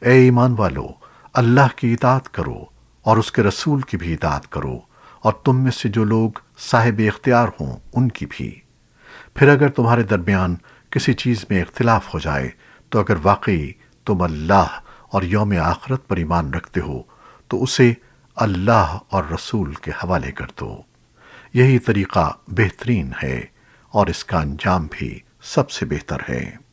اے ایمان والو، اللہ کی اطاعت کرو اور اس کے رسول کی بھی اطاعت کرو اور تم میں سے جو لوگ صاحب اختیار ہوں، ان کی بھی۔ پھر اگر تمہارے درمیان کسی چیز میں اختلاف ہو جائے، تو اگر واقعی تم اللہ اور یوم آخرت پر ایمان رکھتے ہو، تو اسے اللہ اور رسول کے حوالے کر دو۔ یہی طریقہ بہترین ہے اور اس کا انجام بھی سب سے بہتر ہے۔